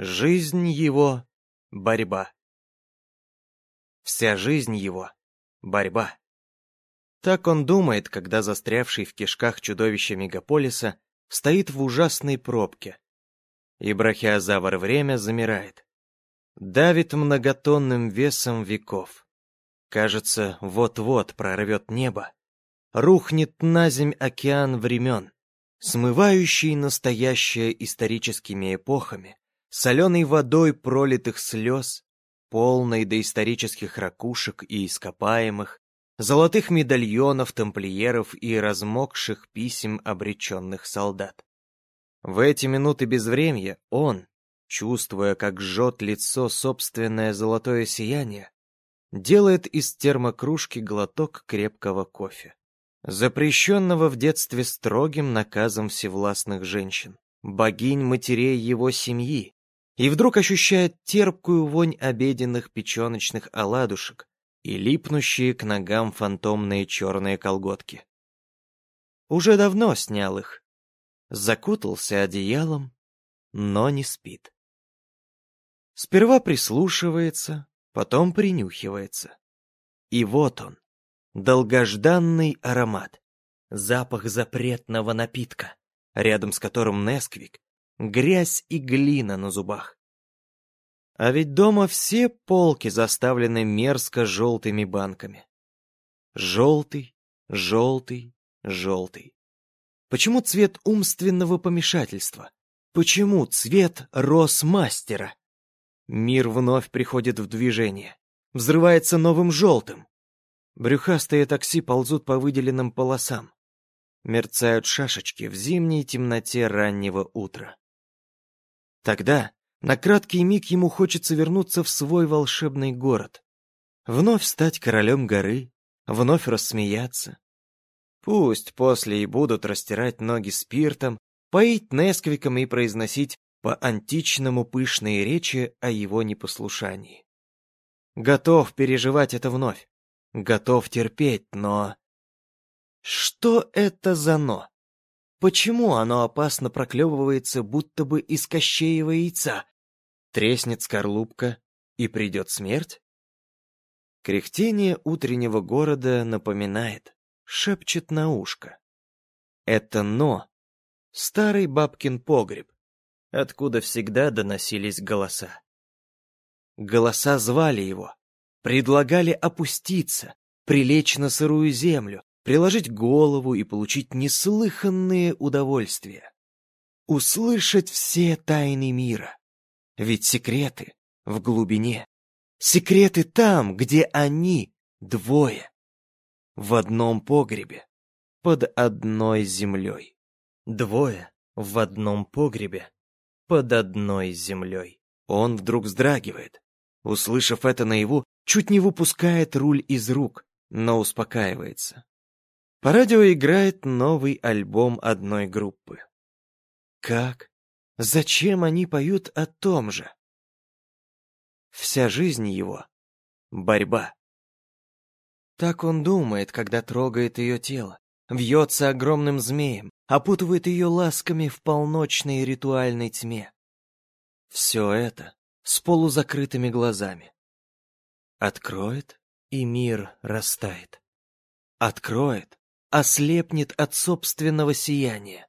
Жизнь его — борьба. Вся жизнь его — борьба. Так он думает, когда застрявший в кишках чудовище мегаполиса стоит в ужасной пробке. И брахиозавр время замирает. Давит многотонным весом веков. Кажется, вот-вот прорвет небо. Рухнет на земь океан времен, смывающий настоящее историческими эпохами, соленой водой пролитых слез, полной доисторических ракушек и ископаемых, золотых медальонов тамплиеров и размокших писем обреченных солдат. В эти минуты безвремья он, чувствуя, как жжет лицо собственное золотое сияние, делает из термокружки глоток крепкого кофе, запрещенного в детстве строгим наказом всевластных женщин, богинь-матерей его семьи, и вдруг ощущает терпкую вонь обеденных печеночных оладушек и липнущие к ногам фантомные черные колготки. Уже давно снял их, закутался одеялом, но не спит. Сперва прислушивается, потом принюхивается. И вот он, долгожданный аромат, запах запретного напитка, рядом с которым Несквик грязь и глина на зубах. А ведь дома все полки заставлены мерзко желтыми банками. Желтый, желтый, желтый. Почему цвет умственного помешательства? Почему цвет росмастера? Мир вновь приходит в движение, взрывается новым желтым. Брюхастые такси ползут по выделенным полосам. Мерцают шашечки в зимней темноте раннего утра. Тогда на краткий миг ему хочется вернуться в свой волшебный город. Вновь стать королем горы, вновь рассмеяться. Пусть после и будут растирать ноги спиртом, поить несквиком и произносить по-античному пышные речи о его непослушании. Готов переживать это вновь, готов терпеть, но... Что это за «но»? Почему оно опасно проклевывается, будто бы из кощеева яйца? Треснет скорлупка, и придет смерть? Кряхтение утреннего города напоминает, шепчет на ушко. Это «но» — старый бабкин погреб, откуда всегда доносились голоса. Голоса звали его, предлагали опуститься, прилечь на сырую землю, приложить голову и получить неслыханные удовольствия. Услышать все тайны мира. Ведь секреты в глубине. Секреты там, где они двое. В одном погребе, под одной землей. Двое в одном погребе, под одной землей. Он вдруг вздрагивает. Услышав это наяву, чуть не выпускает руль из рук, но успокаивается. По радио играет новый альбом одной группы. Как? Зачем они поют о том же? Вся жизнь его — борьба. Так он думает, когда трогает ее тело, вьется огромным змеем, опутывает ее ласками в полночной ритуальной тьме. Все это с полузакрытыми глазами. Откроет, и мир растает. Откроет, ослепнет от собственного сияния.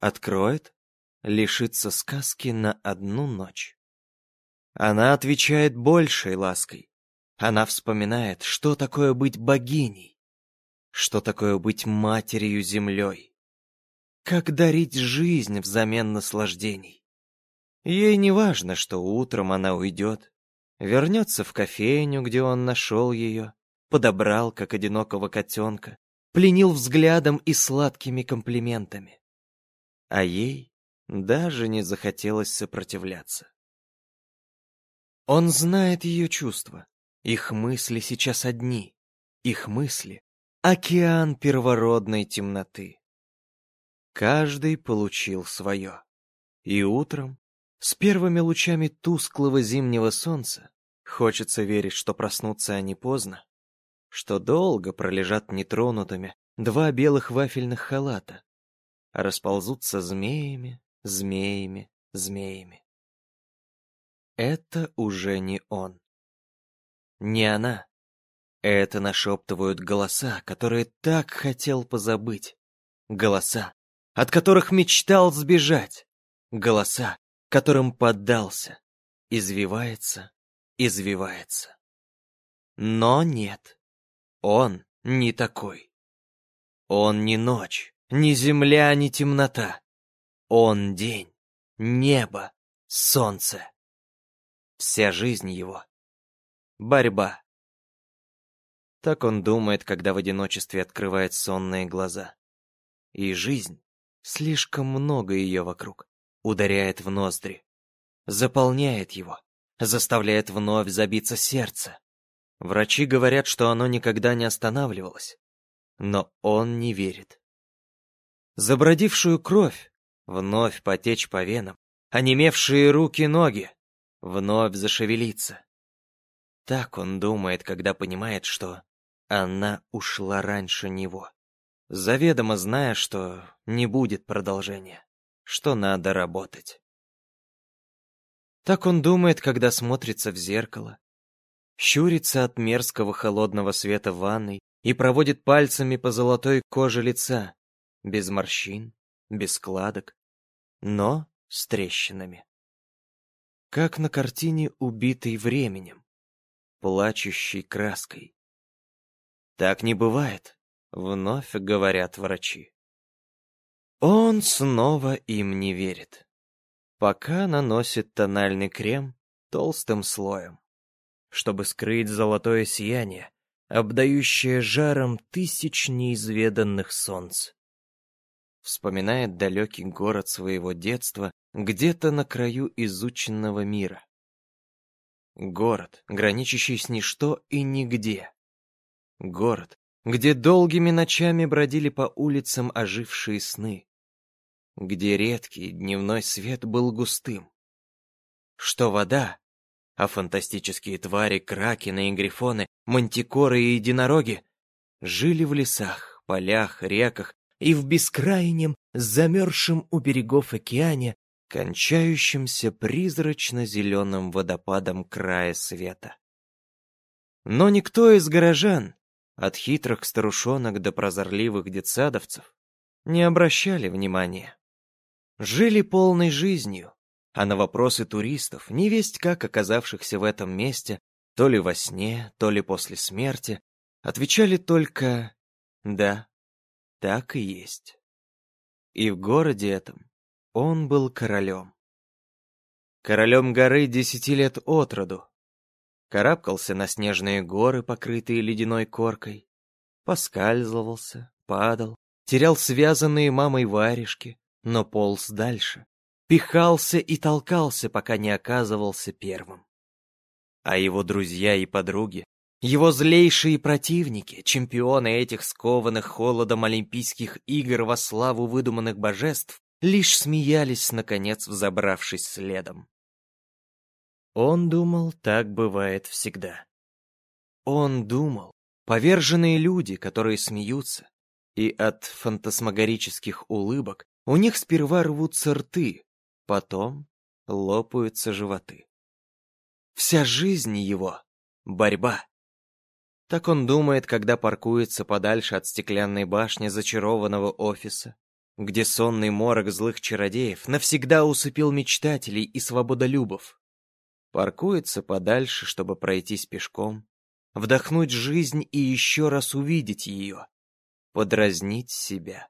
Откроет, лишится сказки на одну ночь. Она отвечает большей лаской. Она вспоминает, что такое быть богиней, что такое быть матерью землей, как дарить жизнь взамен наслаждений. Ей не важно, что утром она уйдет, вернется в кофейню, где он нашел ее, подобрал, как одинокого котенка, пленил взглядом и сладкими комплиментами. А ей даже не захотелось сопротивляться. Он знает ее чувства. Их мысли сейчас одни. Их мысли — океан первородной темноты. Каждый получил свое. И утром, с первыми лучами тусклого зимнего солнца, хочется верить, что проснутся они поздно, что долго пролежат нетронутыми два белых вафельных халата, расползутся змеями, змеями, змеями. это уже не он. Не она. Это нашептывают голоса, которые так хотел позабыть. Голоса, от которых мечтал сбежать. Голоса, которым поддался. Извивается, извивается. Но нет, он не такой. Он не ночь, не земля, не темнота. Он день, небо, солнце. Вся жизнь его — борьба. Так он думает, когда в одиночестве открывает сонные глаза. И жизнь, слишком много ее вокруг, ударяет в ноздри, заполняет его, заставляет вновь забиться сердце. Врачи говорят, что оно никогда не останавливалось, но он не верит. Забродившую кровь вновь потечь по венам, онемевшие руки-ноги вновь зашевелиться. Так он думает, когда понимает, что она ушла раньше него, заведомо зная, что не будет продолжения, что надо работать. Так он думает, когда смотрится в зеркало, щурится от мерзкого холодного света ванной и проводит пальцами по золотой коже лица, без морщин, без складок, но с трещинами. Как на картине «Убитый временем», плачущей краской. Так не бывает, вновь говорят врачи. Он снова им не верит. Пока наносит тональный крем толстым слоем, чтобы скрыть золотое сияние, обдающее жаром тысяч неизведанных солнц вспоминает далекий город своего детства где-то на краю изученного мира. Город, граничащий с ничто и нигде. Город, где долгими ночами бродили по улицам ожившие сны. Где редкий дневной свет был густым. Что вода, а фантастические твари, кракены и грифоны, мантикоры и единороги жили в лесах, полях, реках и в бескрайнем, замерзшем у берегов океане, кончающемся призрачно-зеленым водопадом края света. Но никто из горожан, от хитрых старушонок до прозорливых детсадовцев, не обращали внимания. Жили полной жизнью, а на вопросы туристов, невесть как оказавшихся в этом месте, то ли во сне, то ли после смерти, отвечали только «да» Так и есть. И в городе этом он был королем. Королем горы десяти лет от роду. Карабкался на снежные горы, покрытые ледяной коркой. Поскальзывался, падал, терял связанные мамой варежки, но полз дальше. Пихался и толкался, пока не оказывался первым. А его друзья и подруги его злейшие противники, чемпионы этих скованных холодом Олимпийских игр во славу выдуманных божеств, лишь смеялись, наконец взобравшись следом. Он думал, так бывает всегда. Он думал, поверженные люди, которые смеются, и от фантасмагорических улыбок у них сперва рвутся рты, потом лопаются животы. Вся жизнь его — борьба. Так он думает, когда паркуется подальше от стеклянной башни зачарованного офиса, где сонный морок злых чародеев навсегда усыпил мечтателей и свободолюбов. Паркуется подальше, чтобы пройтись пешком, вдохнуть жизнь и еще раз увидеть ее, подразнить себя.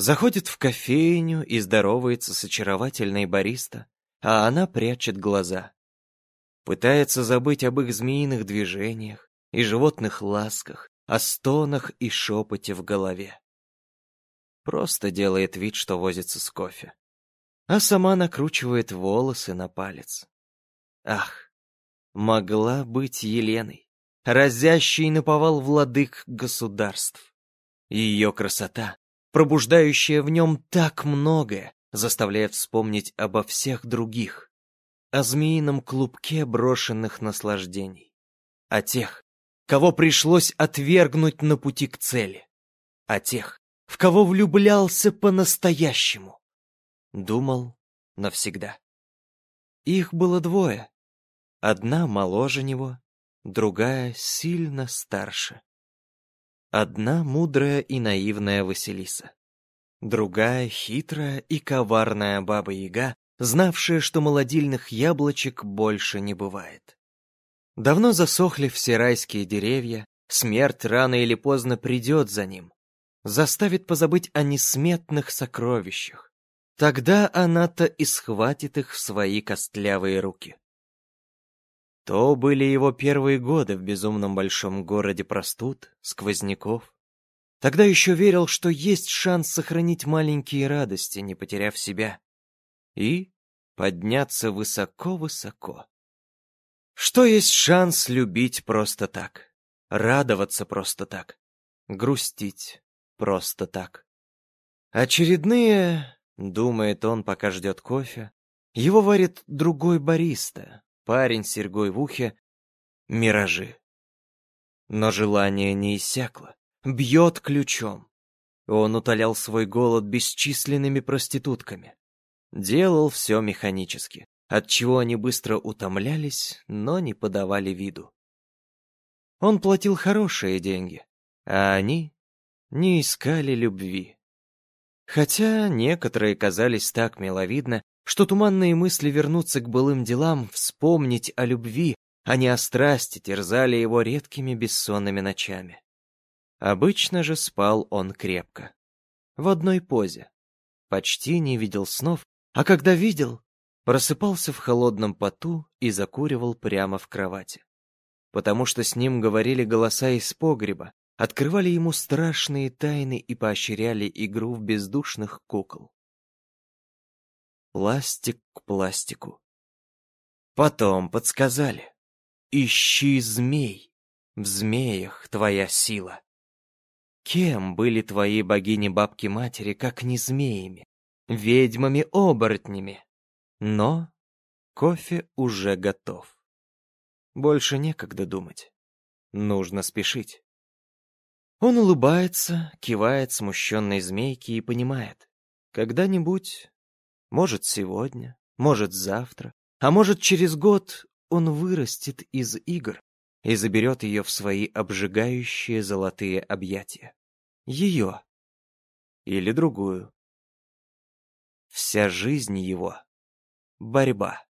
Заходит в кофейню и здоровается с очаровательной бариста, а она прячет глаза. Пытается забыть об их змеиных движениях, и животных ласках, о стонах и шепоте в голове. Просто делает вид, что возится с кофе. А сама накручивает волосы на палец. Ах, могла быть Еленой, разящей наповал владык государств. Ее красота, пробуждающая в нем так многое, заставляет вспомнить обо всех других, о змеином клубке брошенных наслаждений, о тех, кого пришлось отвергнуть на пути к цели, а тех, в кого влюблялся по-настоящему. Думал навсегда. Их было двое. Одна моложе него, другая сильно старше. Одна мудрая и наивная Василиса. Другая хитрая и коварная Баба-Яга, знавшая, что молодильных яблочек больше не бывает. Давно засохли все райские деревья, смерть рано или поздно придет за ним, заставит позабыть о несметных сокровищах. Тогда она-то и схватит их в свои костлявые руки. То были его первые годы в безумном большом городе простуд, сквозняков. Тогда еще верил, что есть шанс сохранить маленькие радости, не потеряв себя. И подняться высоко-высоко. Что есть шанс любить просто так, радоваться просто так, грустить просто так. Очередные, думает он, пока ждет кофе, его варит другой бариста, парень с серьгой в ухе, миражи. Но желание не иссякло, бьет ключом. Он утолял свой голод бесчисленными проститутками. Делал все механически, отчего они быстро утомлялись, но не подавали виду. Он платил хорошие деньги, а они не искали любви. Хотя некоторые казались так миловидно, что туманные мысли вернуться к былым делам, вспомнить о любви, а не о страсти, терзали его редкими бессонными ночами. Обычно же спал он крепко, в одной позе. Почти не видел снов, а когда видел, просыпался в холодном поту и закуривал прямо в кровати. Потому что с ним говорили голоса из погреба, открывали ему страшные тайны и поощряли игру в бездушных кукол пластик к пластику. Потом подсказали. Ищи змей, в змеях твоя сила. Кем были твои богини-бабки-матери, как не змеями, ведьмами-оборотнями? Но кофе уже готов. Больше некогда думать. Нужно спешить. Он улыбается, кивает смущенной змейке и понимает. Когда-нибудь может, сегодня, может, завтра, а может, через год он вырастет из игр и заберет ее в свои обжигающие золотые объятия. Ее. Или другую. Вся жизнь его — борьба.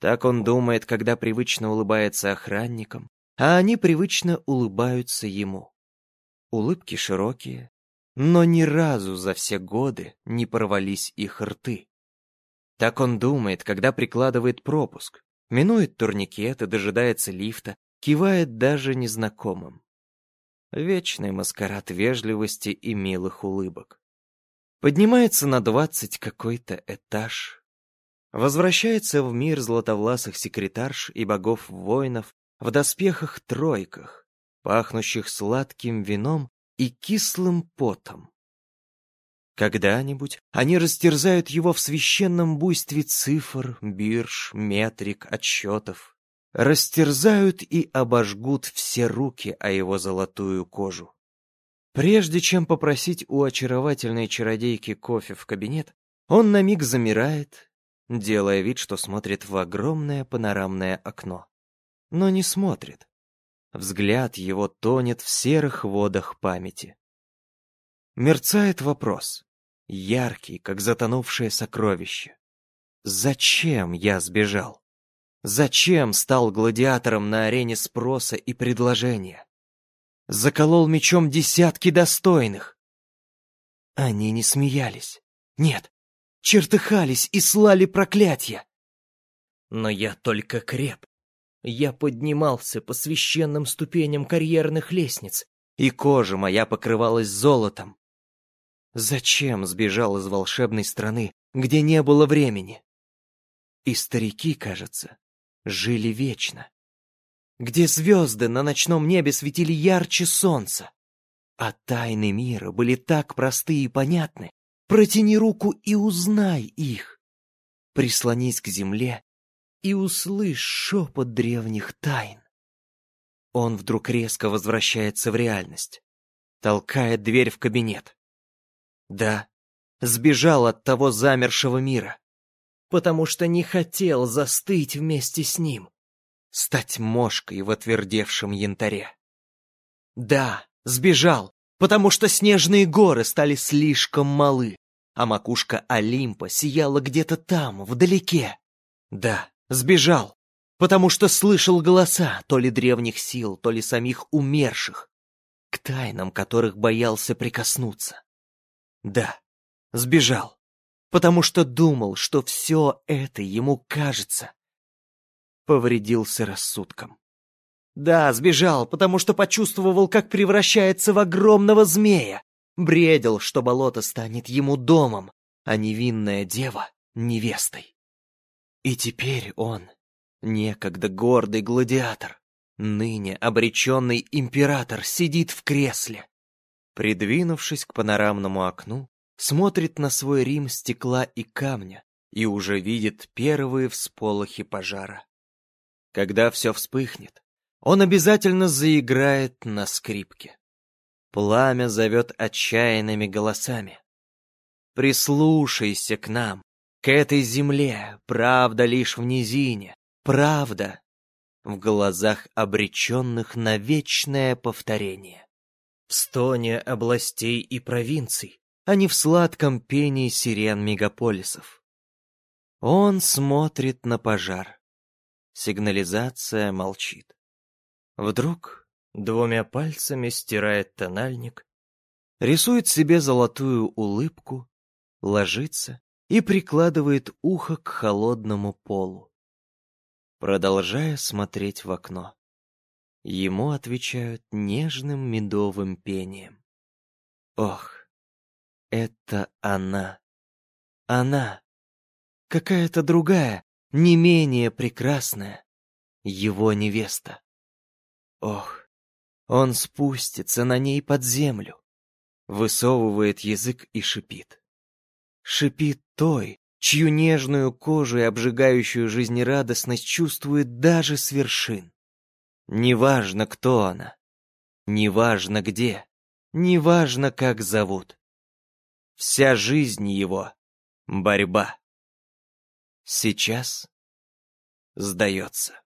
Так он думает, когда привычно улыбается охранникам, а они привычно улыбаются ему. Улыбки широкие, но ни разу за все годы не порвались их рты. Так он думает, когда прикладывает пропуск, минует турникет и дожидается лифта, кивает даже незнакомым. Вечный маскарад вежливости и милых улыбок. Поднимается на двадцать какой-то этаж. Возвращается в мир златовласых секретарш и богов-воинов в доспехах-тройках, пахнущих сладким вином и кислым потом. Когда-нибудь они растерзают его в священном буйстве цифр, бирж, метрик, отсчетов. Растерзают и обожгут все руки о его золотую кожу. Прежде чем попросить у очаровательной чародейки кофе в кабинет, он на миг замирает, делая вид, что смотрит в огромное панорамное окно. Но не смотрит. Взгляд его тонет в серых водах памяти. Мерцает вопрос, яркий, как затонувшее сокровище. Зачем я сбежал? Зачем стал гладиатором на арене спроса и предложения? Заколол мечом десятки достойных. Они не смеялись. Нет, чертыхались и слали проклятия. Но я только креп, я поднимался по священным ступеням карьерных лестниц, и кожа моя покрывалась золотом. Зачем сбежал из волшебной страны, где не было времени? И старики, кажется, жили вечно. Где звезды на ночном небе светили ярче солнца. А тайны мира были так просты и понятны. Протяни руку и узнай их. Прислонись к земле и услышь шепот древних тайн. Он вдруг резко возвращается в реальность, толкает дверь в кабинет. Да, сбежал от того замершего мира. потому что не хотел застыть вместе с ним, стать мошкой в отвердевшем янтаре. Да, сбежал, потому что снежные горы стали слишком малы, а макушка Олимпа сияла где-то там, вдалеке. Да, сбежал, потому что слышал голоса то ли древних сил, то ли самих умерших, к тайнам которых боялся прикоснуться. Да, сбежал, потому что думал, что все это ему кажется. Повредился рассудком. Да, сбежал, потому что почувствовал, как превращается в огромного змея. Бредил, что болото станет ему домом, а невинная дева — невестой. И теперь он, некогда гордый гладиатор, ныне обреченный император, сидит в кресле. Придвинувшись к панорамному окну, смотрит на свой Рим стекла и камня и уже видит первые всполохи пожара. Когда все вспыхнет, он обязательно заиграет на скрипке. Пламя зовет отчаянными голосами. Прислушайся к нам, к этой земле, правда лишь в низине, правда в глазах обреченных на вечное повторение. В стоне областей и провинций, а не в сладком пении сирен мегаполисов. Он смотрит на пожар. Сигнализация молчит. Вдруг двумя пальцами стирает тональник, рисует себе золотую улыбку, ложится и прикладывает ухо к холодному полу. Продолжая смотреть в окно, ему отвечают нежным медовым пением. Ох, это она. Она. Какая-то другая, не менее прекрасная. Его невеста. Ох, он спустится на ней под землю. Высовывает язык и шипит. Шипит той, чью нежную кожу и обжигающую жизнерадостность чувствует даже с вершин. Неважно, кто она, неважно где, неважно, как зовут. Вся жизнь его — борьба. Сейчас сдается.